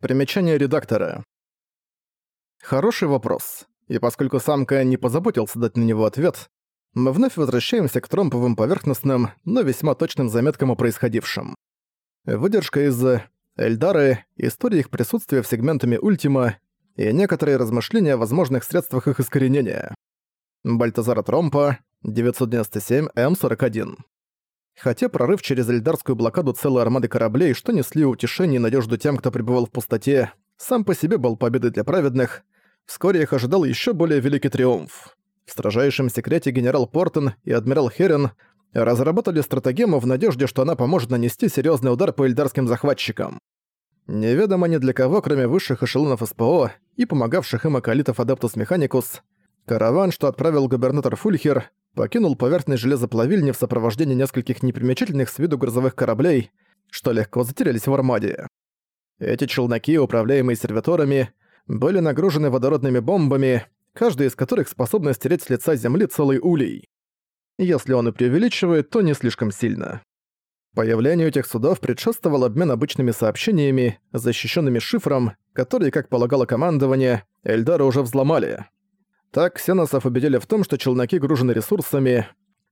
Примечание редактора. Хороший вопрос. И поскольку самка не позаботился дать на него ответ, мы вновь возвращаемся к тромповым поверхностным, но весьма точным заметкам о происходившем. Выдержка из Эльдары, история их присутствия в сегментами Ультима и некоторые размышления о возможных средствах их искоренения. Бальтазара Тромпа, 997М41. Хотя прорыв через эльдарскую блокаду целой армады кораблей, что несли утешение и надежду тем, кто пребывал в пустоте, сам по себе был победой для праведных, вскоре их ожидал еще более великий триумф. В строжайшем секрете генерал Портон и адмирал Херен разработали стратегему в надежде, что она поможет нанести серьезный удар по эльдарским захватчикам. Неведомо ни для кого, кроме высших эшелонов СПО и помогавших им акалитов Адептус Механикус, караван, что отправил губернатор Фульхер, покинул поверхность железоплавильни в сопровождении нескольких непримечательных с виду грузовых кораблей, что легко затерялись в армаде. Эти челноки, управляемые сервиторами, были нагружены водородными бомбами, каждая из которых способна стереть с лица земли целый улей. Если он и преувеличивает, то не слишком сильно. Появлению этих судов предшествовал обмен обычными сообщениями, защищенными шифром, которые, как полагало командование, Эльдары уже взломали. Так ксеносов убедили в том, что челноки гружены ресурсами,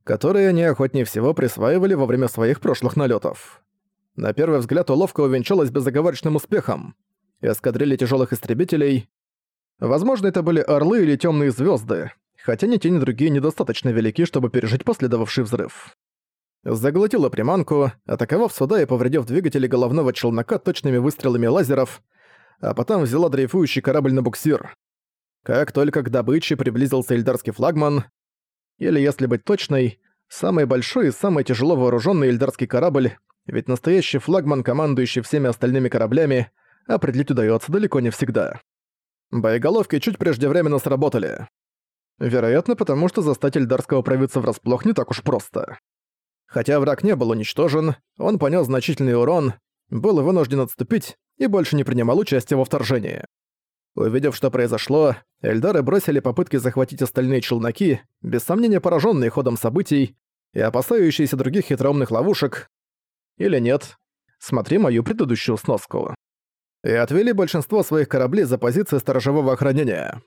которые они охотнее всего присваивали во время своих прошлых налетов. На первый взгляд уловка увенчалась безоговорочным успехом. Эскадрильи тяжелых истребителей. Возможно, это были орлы или темные звезды, хотя ни те, ни другие недостаточно велики, чтобы пережить последовавший взрыв. Заглотила приманку, атаковав суда и повредив двигатели головного челнока точными выстрелами лазеров, а потом взяла дрейфующий корабль на буксир. Как только к добыче приблизился эльдарский флагман, или, если быть точной, самый большой и самый тяжело вооруженный эльдарский корабль, ведь настоящий флагман, командующий всеми остальными кораблями, определить удается далеко не всегда. Боеголовки чуть преждевременно сработали. Вероятно, потому что застать эльдарского провидца врасплох не так уж просто. Хотя враг не был уничтожен, он понес значительный урон, был вынужден отступить и больше не принимал участия во вторжении. Увидев, что произошло, Эльдары бросили попытки захватить остальные челноки, без сомнения пораженные ходом событий и опасающиеся других хитроумных ловушек. Или нет. Смотри мою предыдущую сноску. И отвели большинство своих кораблей за позиции сторожевого охранения.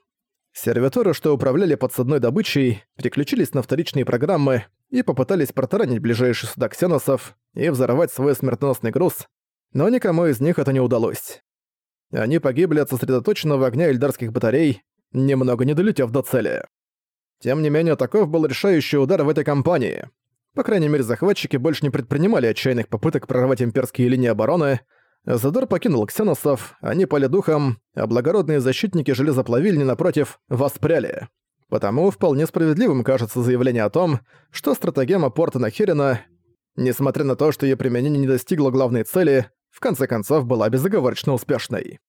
Сервиторы, что управляли подсадной добычей, переключились на вторичные программы и попытались протаранить ближайшие суда ксеносов и взорвать свой смертоносный груз, но никому из них это не удалось. Они погибли от сосредоточенного огня эльдарских батарей, немного не долетев до цели. Тем не менее, таков был решающий удар в этой кампании. По крайней мере, захватчики больше не предпринимали отчаянных попыток прорвать имперские линии обороны. Задор покинул ксеносов, они пали духом, а благородные защитники железоплавильни, напротив, воспряли. Потому вполне справедливым кажется заявление о том, что стратегема Портона Херена, несмотря на то, что ее применение не достигло главной цели, в конце концов была безоговорочно успешной.